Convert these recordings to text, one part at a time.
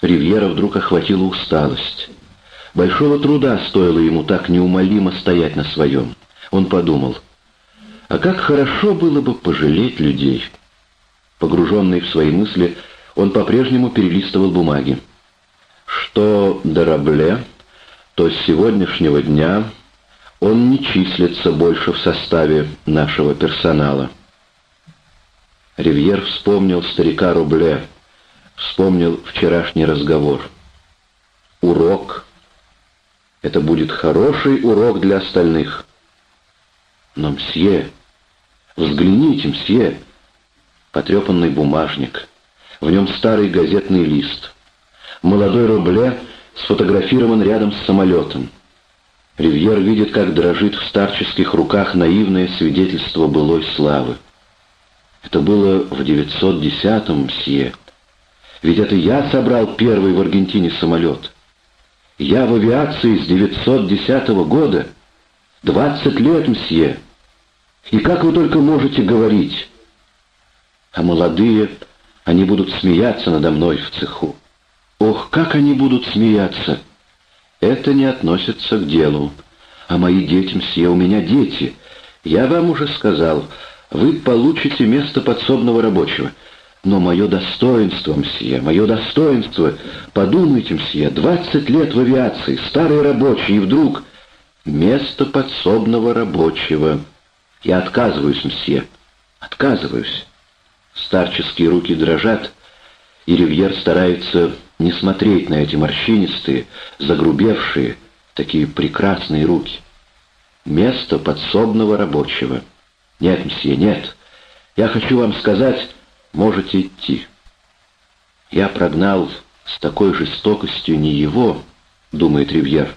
Ривьера вдруг охватила усталость. Большого труда стоило ему так неумолимо стоять на своем. Он подумал, а как хорошо было бы пожалеть людей. Погруженный в свои мысли, он по-прежнему перелистывал бумаги. Что до Рабле, то с сегодняшнего дня он не числится больше в составе нашего персонала. Ривьер вспомнил старика Рубле, вспомнил вчерашний разговор. Урок. Это будет хороший урок для остальных. Но, мсье, взгляните, мсье, потрепанный бумажник, в нем старый газетный лист. Молодой Рубле сфотографирован рядом с самолетом. Ривьер видит, как дрожит в старческих руках наивное свидетельство былой славы. Это было в 910-м, мсье. Ведь это я собрал первый в Аргентине самолет. Я в авиации с 910 года. 20 лет, мсье. И как вы только можете говорить? А молодые, они будут смеяться надо мной в цеху. Ох, как они будут смеяться! Это не относится к делу. А мои дети, мсье, у меня дети. Я вам уже сказал, вы получите место подсобного рабочего. Но мое достоинство, мсье, мое достоинство... Подумайте, мсье, двадцать лет в авиации, старый рабочий, и вдруг... Место подсобного рабочего. Я отказываюсь, мсье, отказываюсь. Старческие руки дрожат, и Ривьер старается не смотреть на эти морщинистые, загрубевшие, такие прекрасные руки. Место подсобного рабочего. Нет, мсье, нет. Я хочу вам сказать, можете идти. Я прогнал с такой жестокостью не его, думает Ривьер.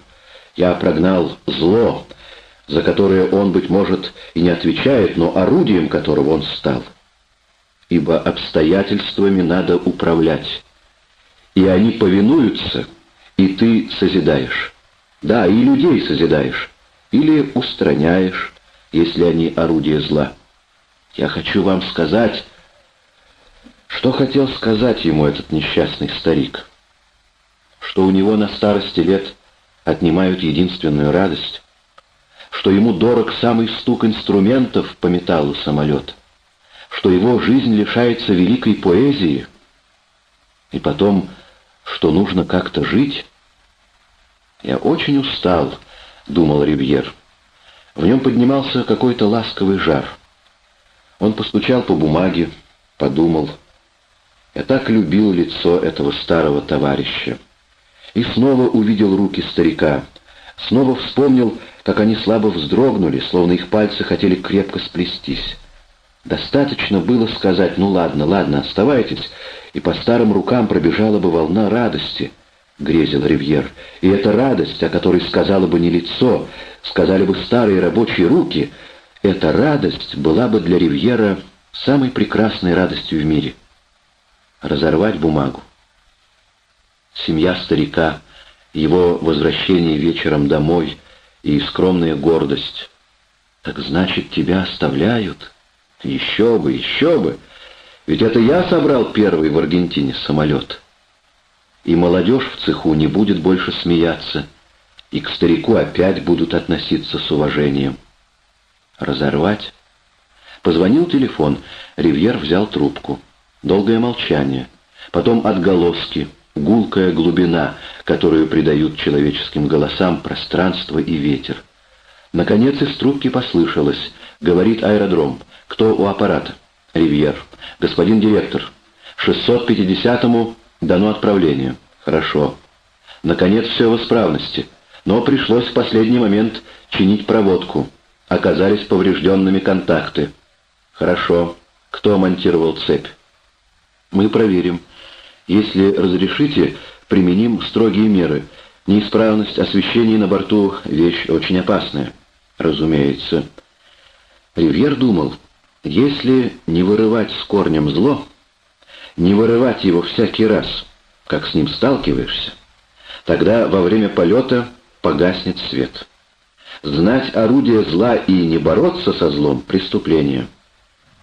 Я прогнал зло, за которое он, быть может, и не отвечает, но орудием которого он стал. Ибо обстоятельствами надо управлять и они повинуются, и ты созидаешь. Да, и людей созидаешь, или устраняешь, если они орудие зла. Я хочу вам сказать, что хотел сказать ему этот несчастный старик, что у него на старости лет отнимают единственную радость, что ему дорог самый стук инструментов по металлу самолета, что его жизнь лишается великой поэзии, и потом что нужно как-то жить. «Я очень устал», — думал Ривьер. В нем поднимался какой-то ласковый жар. Он постучал по бумаге, подумал. Я так любил лицо этого старого товарища. И снова увидел руки старика. Снова вспомнил, как они слабо вздрогнули, словно их пальцы хотели крепко сплестись. Достаточно было сказать «ну ладно, ладно, оставайтесь», и по старым рукам пробежала бы волна радости, — грезил Ривьер. И эта радость, о которой сказала бы не лицо, сказали бы старые рабочие руки, эта радость была бы для Ривьера самой прекрасной радостью в мире. Разорвать бумагу. Семья старика, его возвращение вечером домой и скромная гордость. Так значит, тебя оставляют? Еще бы, еще бы! Ведь это я собрал первый в Аргентине самолет. И молодежь в цеху не будет больше смеяться, и к старику опять будут относиться с уважением. Разорвать? Позвонил телефон, Ривьер взял трубку. Долгое молчание. Потом отголоски, гулкая глубина, которую придают человеческим голосам пространство и ветер. Наконец из трубки послышалось. Говорит аэродром. Кто у аппарата? Ривьер. «Господин директор, 650-му дано отправление». «Хорошо. Наконец все в исправности. Но пришлось в последний момент чинить проводку. Оказались поврежденными контакты». «Хорошо. Кто монтировал цепь?» «Мы проверим. Если разрешите, применим строгие меры. Неисправность освещения на борту — вещь очень опасная». «Разумеется». Ривьер думал, если не вырывать с корнем зло, не вырывать его всякий раз, как с ним сталкиваешься, тогда во время полета погаснет свет. Знать орудие зла и не бороться со злом — преступление.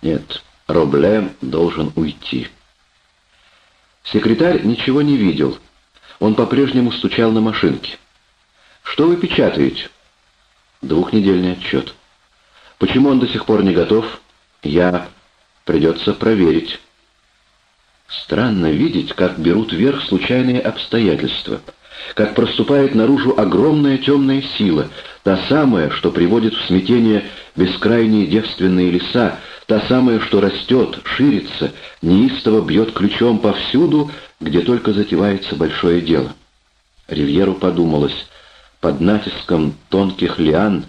Нет, Робле должен уйти. Секретарь ничего не видел, Он по-прежнему стучал на машинке. «Что вы печатаете?» «Двухнедельный отчет». «Почему он до сих пор не готов?» «Я...» «Придется проверить». Странно видеть, как берут верх случайные обстоятельства, как проступает наружу огромная темная сила, та самая, что приводит в смятение бескрайние девственные леса, та самая, что растет, ширится, неистово бьет ключом повсюду, где только затевается большое дело. Ривьеру подумалось, под натиском тонких лиан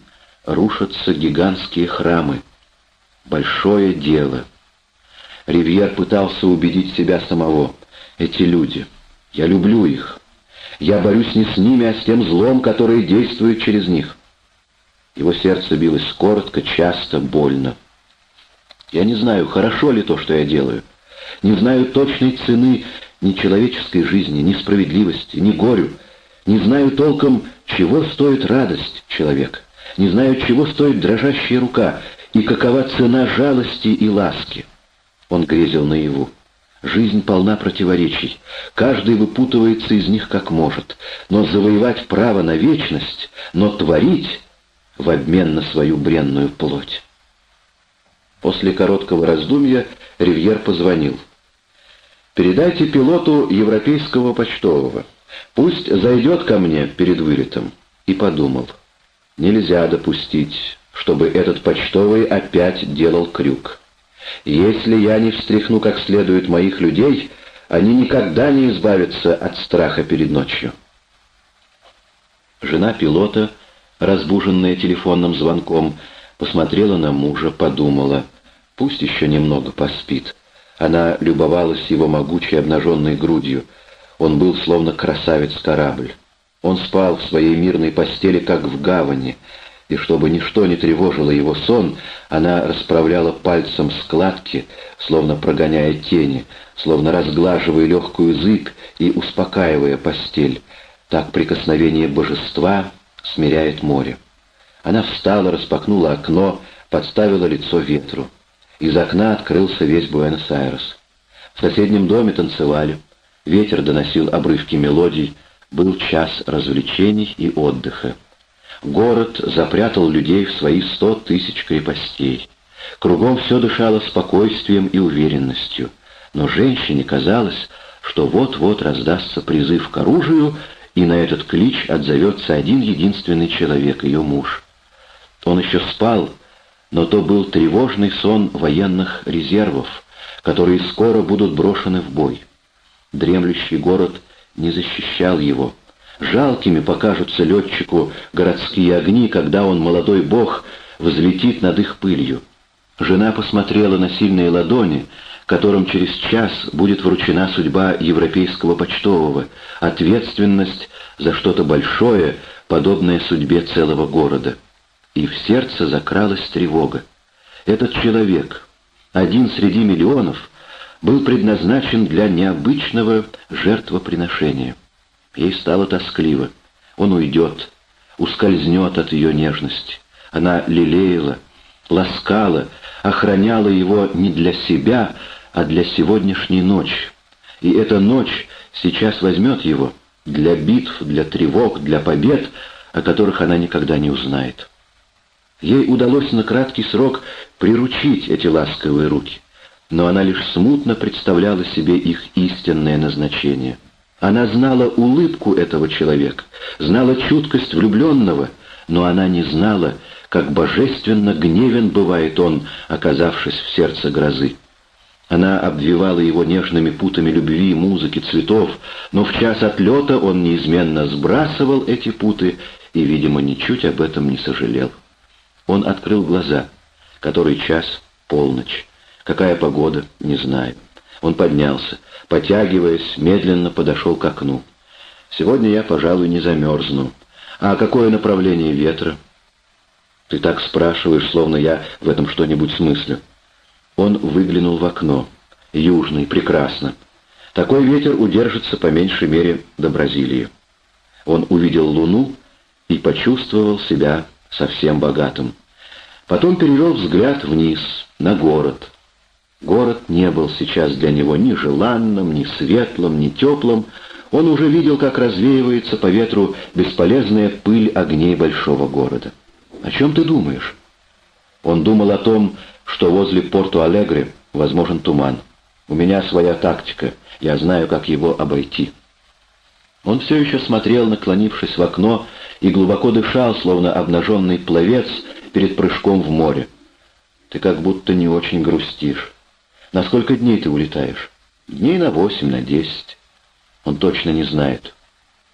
рушатся гигантские храмы. Большое дело. Ривьер пытался убедить себя самого. Эти люди. Я люблю их. Я борюсь не с ними, а с тем злом, которое действует через них. Его сердце билось коротко, часто, больно. Я не знаю, хорошо ли то, что я делаю. Не знаю точной цены ни человеческой жизни, ни справедливости, ни горю. Не знаю толком, чего стоит радость человека. Не знаю, чего стоит дрожащая рука и какова цена жалости и ласки. Он грезил наяву. Жизнь полна противоречий. Каждый выпутывается из них как может. Но завоевать право на вечность, но творить в обмен на свою бренную плоть. После короткого раздумья Ривьер позвонил. «Передайте пилоту европейского почтового. Пусть зайдет ко мне перед вылетом». И подумал. Нельзя допустить, чтобы этот почтовый опять делал крюк. Если я не встряхну как следует моих людей, они никогда не избавятся от страха перед ночью. Жена пилота, разбуженная телефонным звонком, посмотрела на мужа, подумала, пусть еще немного поспит. Она любовалась его могучей обнаженной грудью. Он был словно красавец-корабль. Он спал в своей мирной постели, как в гавани, и чтобы ничто не тревожило его сон, она расправляла пальцем складки, словно прогоняя тени, словно разглаживая легкую зыбь и успокаивая постель. Так прикосновение божества смиряет море. Она встала, распахнула окно, подставила лицо ветру. Из окна открылся весь Буэнос-Айрес. В соседнем доме танцевали. Ветер доносил обрывки мелодий. Был час развлечений и отдыха. Город запрятал людей в свои сто тысяч крепостей. Кругом все дышало спокойствием и уверенностью. Но женщине казалось, что вот-вот раздастся призыв к оружию, и на этот клич отзовется один единственный человек, ее муж. Он еще спал, но то был тревожный сон военных резервов, которые скоро будут брошены в бой. Дремлющий город не защищал его. Жалкими покажутся летчику городские огни, когда он, молодой бог, взлетит над их пылью. Жена посмотрела на сильные ладони, которым через час будет вручена судьба европейского почтового, ответственность за что-то большое, подобное судьбе целого города. И в сердце закралась тревога. Этот человек, один среди миллионов, был предназначен для необычного жертвоприношения. Ей стало тоскливо. Он уйдет, ускользнет от ее нежности. Она лелеяла, ласкала, охраняла его не для себя, а для сегодняшней ночи. И эта ночь сейчас возьмет его для битв, для тревог, для побед, о которых она никогда не узнает. Ей удалось на краткий срок приручить эти ласковые руки, но она лишь смутно представляла себе их истинное назначение — она знала улыбку этого человека, знала чуткость влюбленного, но она не знала, как божественно гневен бывает он, оказавшись в сердце грозы. Она обвивала его нежными путами любви, музыки, цветов, но в час отлета он неизменно сбрасывал эти путы и, видимо, ничуть об этом не сожалел. Он открыл глаза. Который час? Полночь. Какая погода? Не знаю. Он поднялся. Потягиваясь, медленно подошел к окну. «Сегодня я, пожалуй, не замерзну. А какое направление ветра?» «Ты так спрашиваешь, словно я в этом что-нибудь смыслю». Он выглянул в окно. «Южный, прекрасно. Такой ветер удержится по меньшей мере до Бразилии». Он увидел луну и почувствовал себя совсем богатым. Потом перевел взгляд вниз, на город — Город не был сейчас для него ни желанным, ни светлым, ни теплым. Он уже видел, как развеивается по ветру бесполезная пыль огней большого города. «О чем ты думаешь?» Он думал о том, что возле Порту-Алегре возможен туман. «У меня своя тактика, я знаю, как его обойти». Он все еще смотрел, наклонившись в окно, и глубоко дышал, словно обнаженный пловец перед прыжком в море. «Ты как будто не очень грустишь. На сколько дней ты улетаешь?» «Дней на восемь, на десять». Он точно не знает.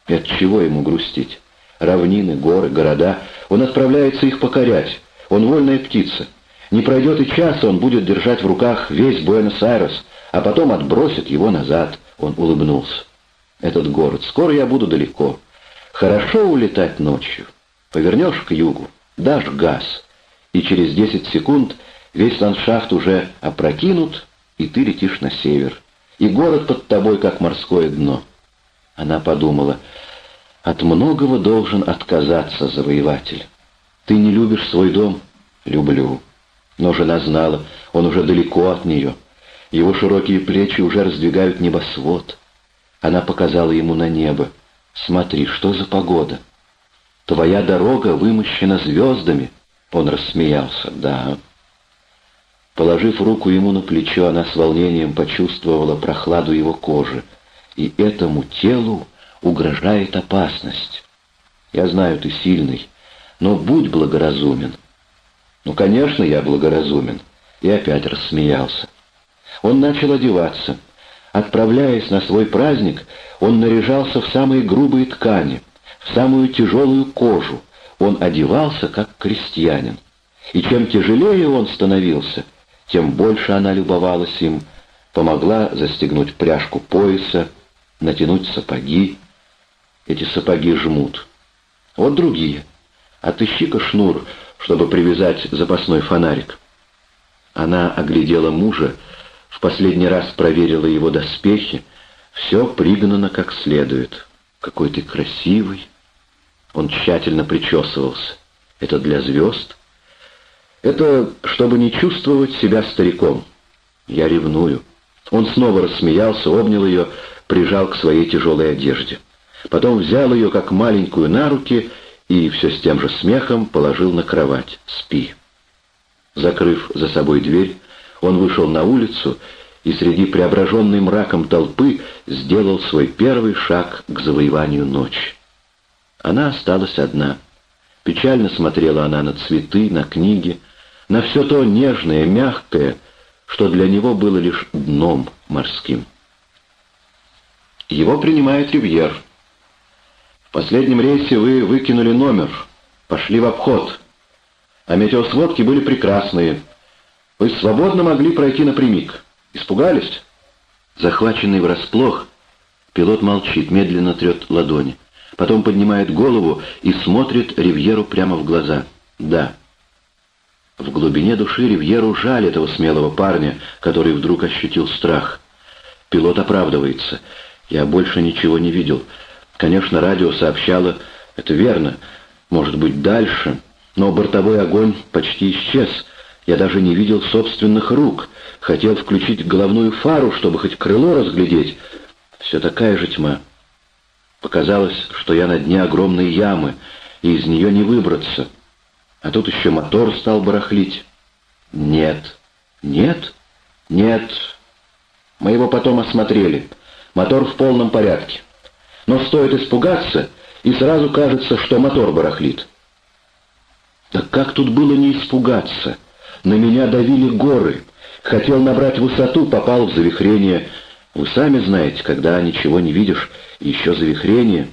И от чего ему грустить? Равнины, горы, города. Он отправляется их покорять. Он вольная птица. Не пройдет и часа, он будет держать в руках весь Буэнос-Айрес, а потом отбросит его назад. Он улыбнулся. Этот город. Скоро я буду далеко. Хорошо улетать ночью. Повернешь к югу, дашь газ, и через десять секунд весь ландшафт уже опрокинут, и ты летишь на север и город под тобой, как морское дно. Она подумала, от многого должен отказаться завоеватель. Ты не любишь свой дом? Люблю. Но жена знала, он уже далеко от нее. Его широкие плечи уже раздвигают небосвод. Она показала ему на небо. «Смотри, что за погода?» «Твоя дорога вымощена звездами». Он рассмеялся. «Да, Положив руку ему на плечо, она с волнением почувствовала прохладу его кожи. И этому телу угрожает опасность. Я знаю, ты сильный, но будь благоразумен. Ну, конечно, я благоразумен. И опять рассмеялся. Он начал одеваться. Отправляясь на свой праздник, он наряжался в самые грубые ткани, в самую тяжелую кожу. Он одевался, как крестьянин. И чем тяжелее он становился — тем больше она любовалась им, помогла застегнуть пряжку пояса, натянуть сапоги. Эти сапоги жмут. Вот другие. Отыщи-ка шнур, чтобы привязать запасной фонарик. Она оглядела мужа, в последний раз проверила его доспехи. Все пригнано как следует. Какой ты красивый. Он тщательно причесывался. Это для звезд? Это чтобы не чувствовать себя стариком. Я ревную. Он снова рассмеялся, обнял ее, прижал к своей тяжелой одежде. Потом взял ее, как маленькую, на руки и все с тем же смехом положил на кровать. «Спи». Закрыв за собой дверь, он вышел на улицу и среди преображенной мраком толпы сделал свой первый шаг к завоеванию ночи. Она осталась одна. Печально смотрела она на цветы, на книги, на все то нежное, мягкое, что для него было лишь дном морским. Его принимает Ривьер. В последнем рейсе вы выкинули номер, пошли в обход. А метеосводки были прекрасные. Вы свободно могли пройти напрямик. Испугались? Захваченный врасплох, пилот молчит, медленно трет ладони. Потом поднимает голову и смотрит Ривьеру прямо в глаза. «Да». В глубине души Ривьеру жаль этого смелого парня, который вдруг ощутил страх. Пилот оправдывается. «Я больше ничего не видел. Конечно, радио сообщало, это верно, может быть, дальше, но бортовой огонь почти исчез. Я даже не видел собственных рук. Хотел включить головную фару, чтобы хоть крыло разглядеть. Все такая же тьма. Показалось, что я на дне огромной ямы, и из нее не выбраться». А тут еще мотор стал барахлить. Нет. Нет? Нет. Мы его потом осмотрели. Мотор в полном порядке. Но стоит испугаться, и сразу кажется, что мотор барахлит. Так как тут было не испугаться? На меня давили горы. Хотел набрать высоту, попал в завихрение. Вы сами знаете, когда ничего не видишь, еще завихрение.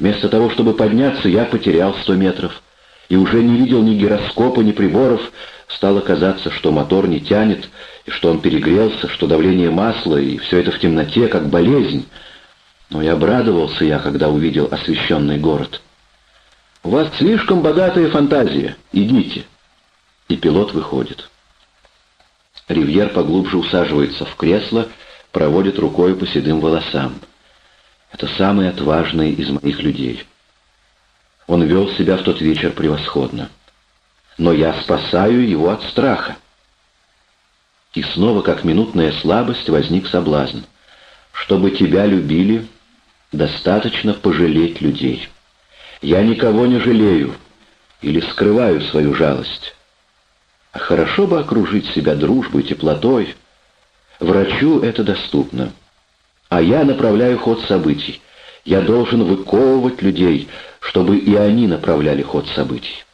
Вместо того, чтобы подняться, я потерял сто метров и уже не видел ни гироскопа, ни приборов, стало казаться, что мотор не тянет, и что он перегрелся, что давление масла, и все это в темноте, как болезнь. Но и обрадовался я, когда увидел освещенный город. «У вас слишком богатая фантазия. Идите». И пилот выходит. Ривьер поглубже усаживается в кресло, проводит рукой по седым волосам. Это самый отважный из моих людей. Он вел себя в тот вечер превосходно. Но я спасаю его от страха. И снова, как минутная слабость, возник соблазн. Чтобы тебя любили, Достаточно пожалеть людей. Я никого не жалею или скрываю свою жалость. Хорошо бы окружить себя дружбой, теплотой. Врачу это доступно. А я направляю ход событий. Я должен выковывать людей, чтобы и они направляли ход событий.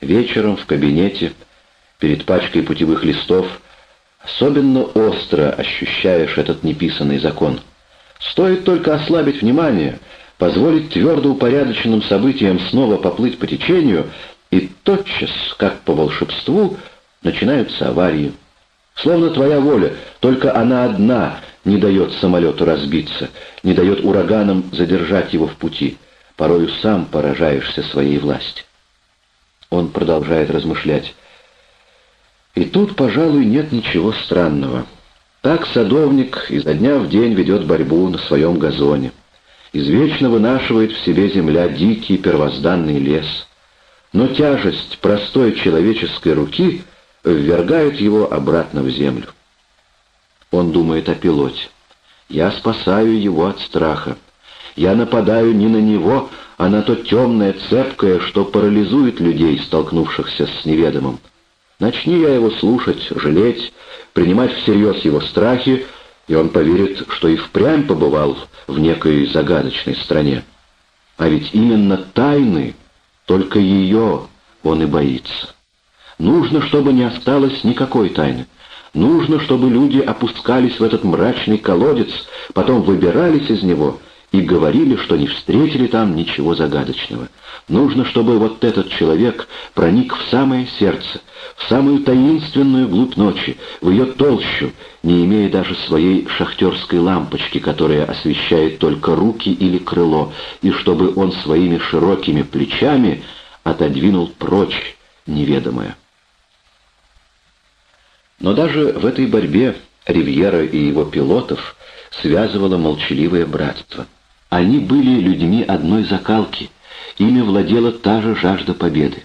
Вечером в кабинете, перед пачкой путевых листов, особенно остро ощущаешь этот неписанный закон. Стоит только ослабить внимание, позволить твердо упорядоченным событиям снова поплыть по течению, и тотчас, как по волшебству, начинаются аварии. Словно твоя воля, только она одна не дает самолету разбиться, не дает ураганам задержать его в пути. Порою сам поражаешься своей власти. Он продолжает размышлять. И тут, пожалуй, нет ничего странного. Так садовник изо дня в день ведет борьбу на своем газоне. Извечно вынашивает в себе земля дикий первозданный лес. Но тяжесть простой человеческой руки ввергает его обратно в землю. Он думает о пилоте. Я спасаю его от страха. Я нападаю не на него, а на то темное, цепкое, что парализует людей, столкнувшихся с неведомым. Начни я его слушать, жалеть, принимать всерьез его страхи, и он поверит, что и впрямь побывал в некой загадочной стране. А ведь именно тайны, только ее он и боится. Нужно, чтобы не осталось никакой тайны. Нужно, чтобы люди опускались в этот мрачный колодец, потом выбирались из него и говорили, что не встретили там ничего загадочного. Нужно, чтобы вот этот человек проник в самое сердце, в самую таинственную глубь ночи, в ее толщу, не имея даже своей шахтерской лампочки, которая освещает только руки или крыло, и чтобы он своими широкими плечами отодвинул прочь неведомое. Но даже в этой борьбе Ривьера и его пилотов связывало молчаливое братство. Они были людьми одной закалки, ими владела та же жажда победы.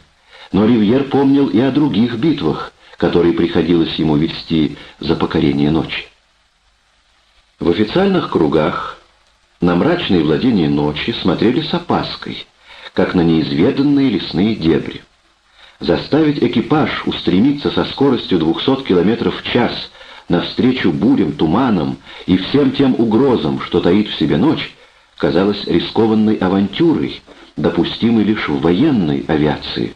Но Ривьер помнил и о других битвах, которые приходилось ему вести за покорение ночи. В официальных кругах на мрачные владения ночи смотрели с опаской, как на неизведанные лесные дебри. Заставить экипаж устремиться со скоростью 200 км в час навстречу бурям, туманам и всем тем угрозам, что таит в себе ночь, казалось рискованной авантюрой, допустимой лишь в военной авиации.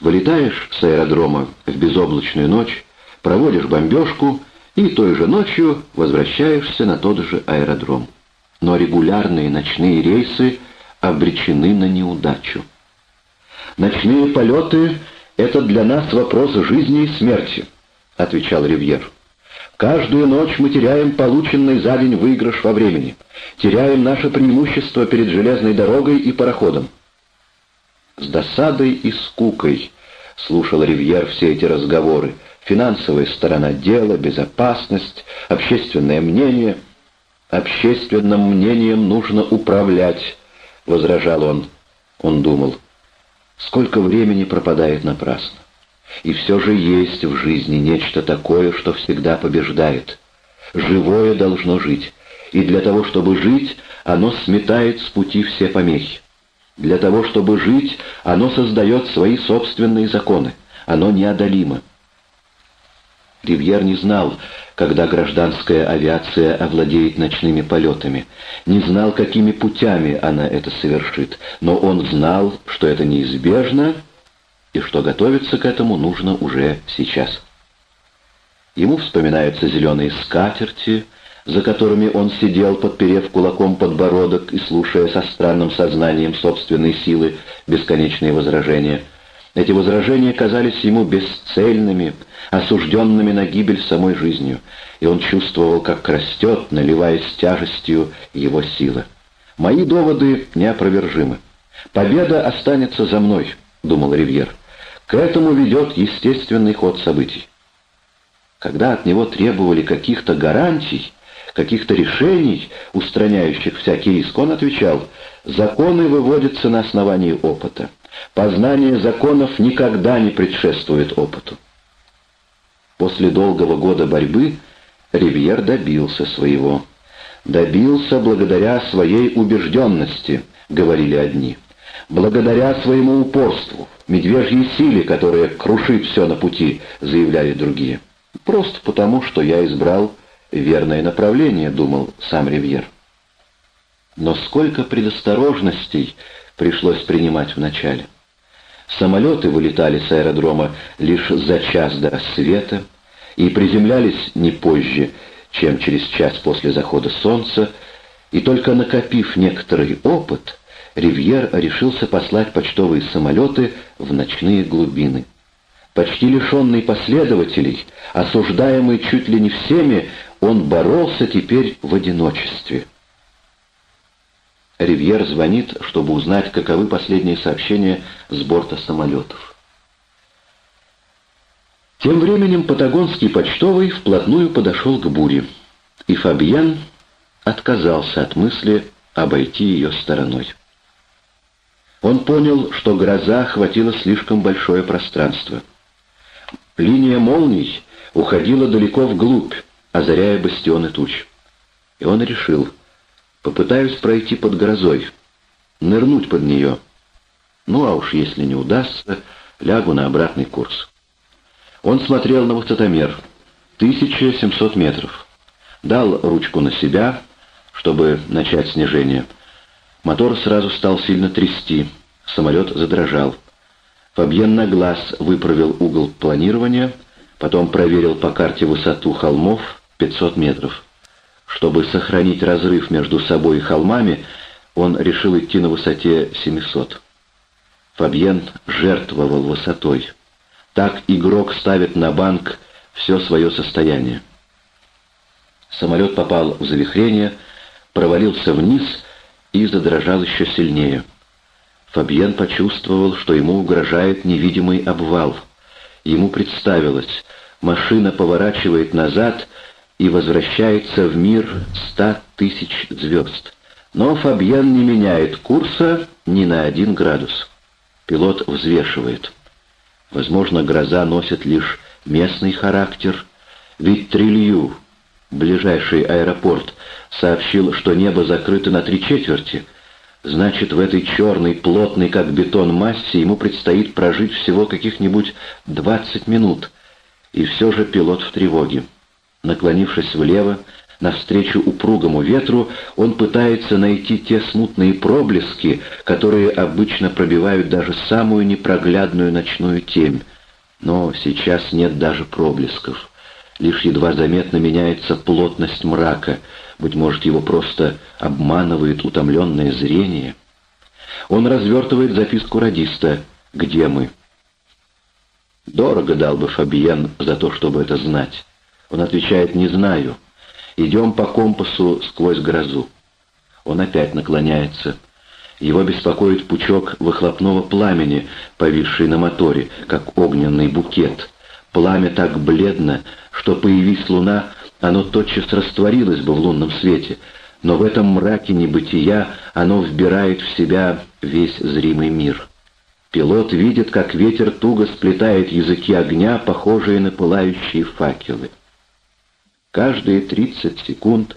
Вылетаешь с аэродрома в безоблачную ночь, проводишь бомбежку и той же ночью возвращаешься на тот же аэродром. Но регулярные ночные рейсы обречены на неудачу. «Ночные полеты — это для нас вопрос жизни и смерти», — отвечал Ривьер. «Каждую ночь мы теряем полученный за день выигрыш во времени, теряем наше преимущество перед железной дорогой и пароходом». С досадой и скукой слушал Ривьер все эти разговоры. Финансовая сторона дела, безопасность, общественное мнение. «Общественным мнением нужно управлять», — возражал он. Он думал, — Сколько времени пропадает напрасно. И все же есть в жизни нечто такое, что всегда побеждает. Живое должно жить, и для того, чтобы жить, оно сметает с пути все помехи. Для того, чтобы жить, оно создает свои собственные законы, оно неодолимо. Ривьер не знал, когда гражданская авиация овладеет ночными полетами, не знал, какими путями она это совершит, но он знал, что это неизбежно и что готовиться к этому нужно уже сейчас. Ему вспоминаются зеленые скатерти, за которыми он сидел, подперев кулаком подбородок и слушая со странным сознанием собственной силы бесконечные возражения — эти возражения казались ему бесцельными, осужденными на гибель самой жизнью, и он чувствовал, как растет, наливаясь тяжестью его сила. «Мои доводы неопровержимы. Победа останется за мной», — думал Ривьер. «К этому ведет естественный ход событий». Когда от него требовали каких-то гарантий, каких-то решений, устраняющих всякий риск, он отвечал, «Законы выводятся на основании опыта». Познание законов никогда не предшествует опыту. После долгого года борьбы Ривьер добился своего. «Добился благодаря своей убежденности», — говорили одни. «Благодаря своему упорству, медвежьей силе, которая крушит все на пути», — заявляли другие. «Просто потому, что я избрал верное направление», — думал сам Ривьер. Но сколько предосторожностей пришлось принимать вначале. Самолеты вылетали с аэродрома лишь за час до рассвета и приземлялись не позже, чем через час после захода солнца, и только накопив некоторый опыт, Ривьер решился послать почтовые самолеты в ночные глубины. Почти лишенный последователей, осуждаемый чуть ли не всеми, он боролся теперь в одиночестве. Ривьер звонит, чтобы узнать, каковы последние сообщения с борта самолетов. Тем временем патагонский почтовый вплотную подошел к буре, и Фабьен отказался от мысли обойти ее стороной. Он понял, что гроза охватила слишком большое пространство. Линия молний уходила далеко вглубь, озаряя бастионы туч. И он решил — Попытаюсь пройти под грозой, нырнуть под нее. Ну а уж если не удастся, лягу на обратный курс. Он смотрел на высотомер. 1700 метров. Дал ручку на себя, чтобы начать снижение. Мотор сразу стал сильно трясти. Самолет задрожал. Фабьен на глаз выправил угол планирования, потом проверил по карте высоту холмов 500 метров. Чтобы сохранить разрыв между собой и холмами, он решил идти на высоте 700. Фабьен жертвовал высотой. Так игрок ставит на банк все свое состояние. Самолет попал в завихрение, провалился вниз и задрожал еще сильнее. Фабьен почувствовал, что ему угрожает невидимый обвал. Ему представилось, машина поворачивает назад — и возвращается в мир ста тысяч звезд. Но Фабьен не меняет курса ни на один градус. Пилот взвешивает. Возможно, гроза носит лишь местный характер, ведь Трилью, ближайший аэропорт, сообщил, что небо закрыто на три четверти. Значит, в этой черной, плотной, как бетон, массе ему предстоит прожить всего каких-нибудь двадцать минут. И все же пилот в тревоге. Наклонившись влево, навстречу упругому ветру, он пытается найти те смутные проблески, которые обычно пробивают даже самую непроглядную ночную темь. Но сейчас нет даже проблесков. Лишь едва заметно меняется плотность мрака. Быть может, его просто обманывает утомленное зрение. Он развертывает записку радиста «Где мы?». Дорого дал бы Фабиен за то, чтобы это знать. Он отвечает «Не знаю». Идем по компасу сквозь грозу. Он опять наклоняется. Его беспокоит пучок выхлопного пламени, повисший на моторе, как огненный букет. Пламя так бледно, что, появись луна, оно тотчас растворилось бы в лунном свете, но в этом мраке небытия оно вбирает в себя весь зримый мир. Пилот видит, как ветер туго сплетает языки огня, похожие на пылающие факелы. Каждые 30 секунд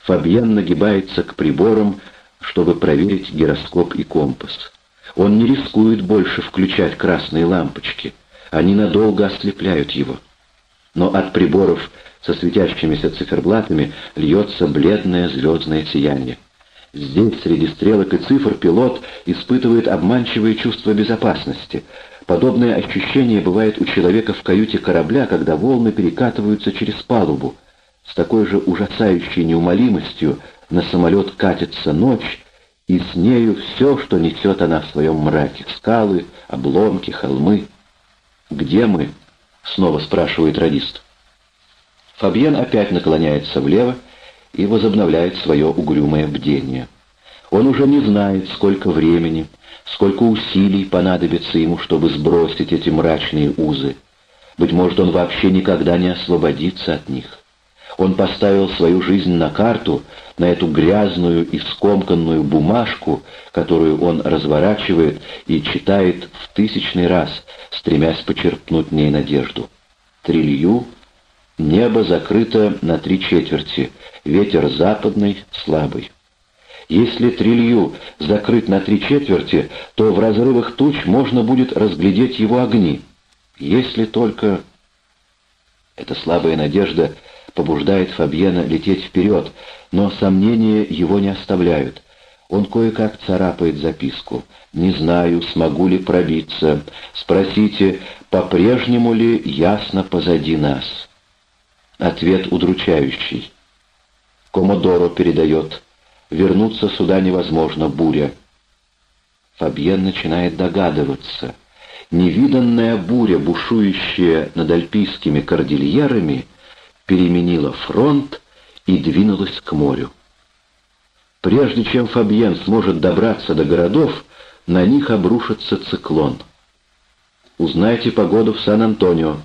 Фабьен нагибается к приборам, чтобы проверить гироскоп и компас. Он не рискует больше включать красные лампочки. Они надолго ослепляют его. Но от приборов со светящимися циферблатами льется бледное звездное сияние. Здесь, среди стрелок и цифр, пилот испытывает обманчивое чувство безопасности. Подобное ощущение бывает у человека в каюте корабля, когда волны перекатываются через палубу. С такой же ужасающей неумолимостью на самолет катится ночь, и с нею все, что несет она в своем мраке — скалы, обломки, холмы. «Где мы?» — снова спрашивает радист. Фабьен опять наклоняется влево и возобновляет свое угрюмое бдение. Он уже не знает, сколько времени, сколько усилий понадобится ему, чтобы сбросить эти мрачные узы. Быть может, он вообще никогда не освободится от них. Он поставил свою жизнь на карту, на эту грязную и скомканную бумажку, которую он разворачивает и читает в тысячный раз, стремясь почерпнуть в ней надежду. Трилью Небо закрыто на три четверти, ветер западный, слабый. Если трилью закрыть на три четверти, то в разрывах туч можно будет разглядеть его огни. Если только... Эта слабая надежда побуждает Фабьена лететь вперед, но сомнения его не оставляют. Он кое-как царапает записку. «Не знаю, смогу ли пробиться. Спросите, по-прежнему ли ясно позади нас?» Ответ удручающий. Комодоро передает. Вернуться сюда невозможно, буря. Фабьен начинает догадываться. Невиданная буря, бушующая над альпийскими кордильерами, переменила фронт и двинулась к морю. Прежде чем Фабьен сможет добраться до городов, на них обрушится циклон. Узнайте погоду в Сан-Антонио.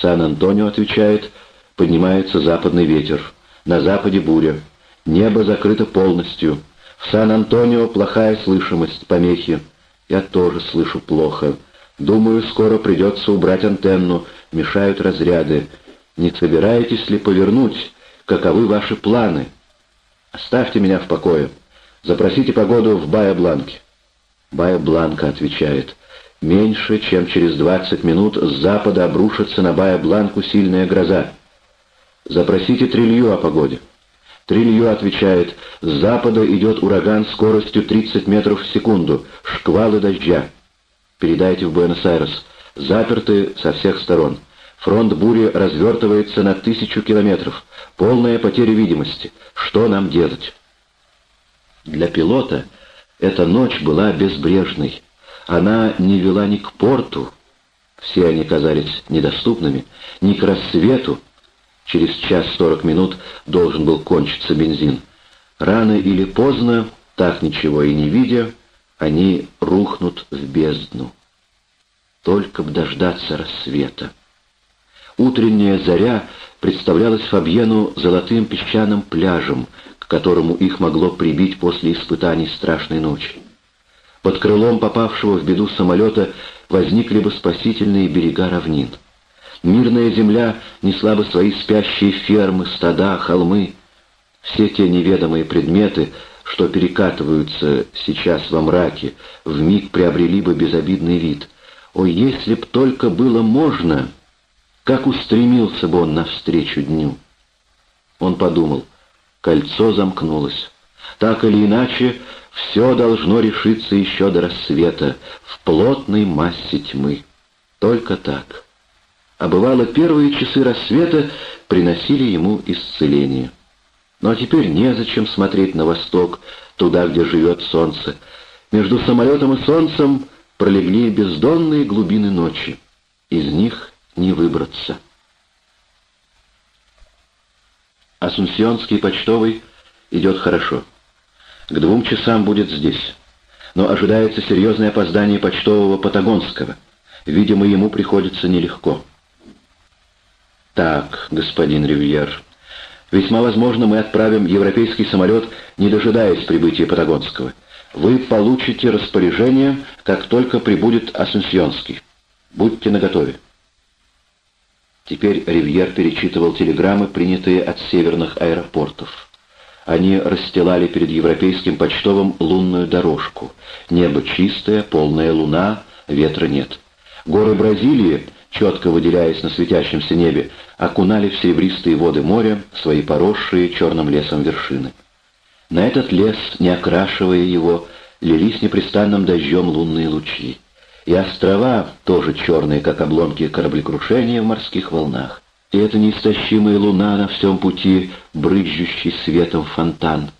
Сан-Антонио отвечает, поднимается западный ветер. На западе буря. Небо закрыто полностью. В Сан-Антонио плохая слышимость, помехи. Я тоже слышу плохо. Думаю, скоро придется убрать антенну, мешают разряды. Не собираетесь ли повернуть? Каковы ваши планы? Оставьте меня в покое. Запросите погоду в Бая-Бланке. Бая-Бланка отвечает. Меньше, чем через 20 минут с запада обрушится на Бая-Бланку сильная гроза. Запросите Трилью о погоде. Трильё отвечает, с запада идет ураган скоростью 30 метров в секунду, шквалы дождя. Передайте в Буэнос-Айрес. Заперты со всех сторон. Фронт бури развертывается на тысячу километров. Полная потеря видимости. Что нам делать? Для пилота эта ночь была безбрежной. Она не вела ни к порту, все они казались недоступными, ни к рассвету, Через час сорок минут должен был кончиться бензин. Рано или поздно, так ничего и не видя, они рухнут в бездну. Только б дождаться рассвета. Утренняя заря представлялась Фабьену золотым песчаным пляжем, к которому их могло прибить после испытаний страшной ночи. Под крылом попавшего в беду самолета возникли бы спасительные берега равнин. Мирная земля несла бы свои спящие фермы, стада, холмы. Все те неведомые предметы, что перекатываются сейчас во мраке, вмиг приобрели бы безобидный вид. О, если б только было можно, как устремился бы он навстречу дню. Он подумал, кольцо замкнулось. Так или иначе, все должно решиться еще до рассвета, в плотной массе тьмы. Только так а бывало первые часы рассвета приносили ему исцеление. Но теперь незачем смотреть на восток, туда, где живет солнце. Между самолетом и солнцем пролегли бездонные глубины ночи. Из них не выбраться. Асунсьонский почтовый идет хорошо. К двум часам будет здесь. Но ожидается серьезное опоздание почтового Патагонского. Видимо, ему приходится нелегко. «Так, господин Ривьер, весьма возможно, мы отправим европейский самолет, не дожидаясь прибытия Патагонского. Вы получите распоряжение, как только прибудет Асунсьонский. Будьте наготове». Теперь Ривьер перечитывал телеграммы, принятые от северных аэропортов. Они расстилали перед европейским почтовым лунную дорожку. Небо чистое, полная луна, ветра нет. Горы Бразилии четко выделяясь на светящемся небе, окунали в серебристые воды моря свои поросшие черным лесом вершины. На этот лес, не окрашивая его, лились непрестанным дождем лунные лучи. И острова, тоже черные, как обломки кораблекрушения в морских волнах. И эта неистощимая луна на всем пути, брызжущий светом фонтан.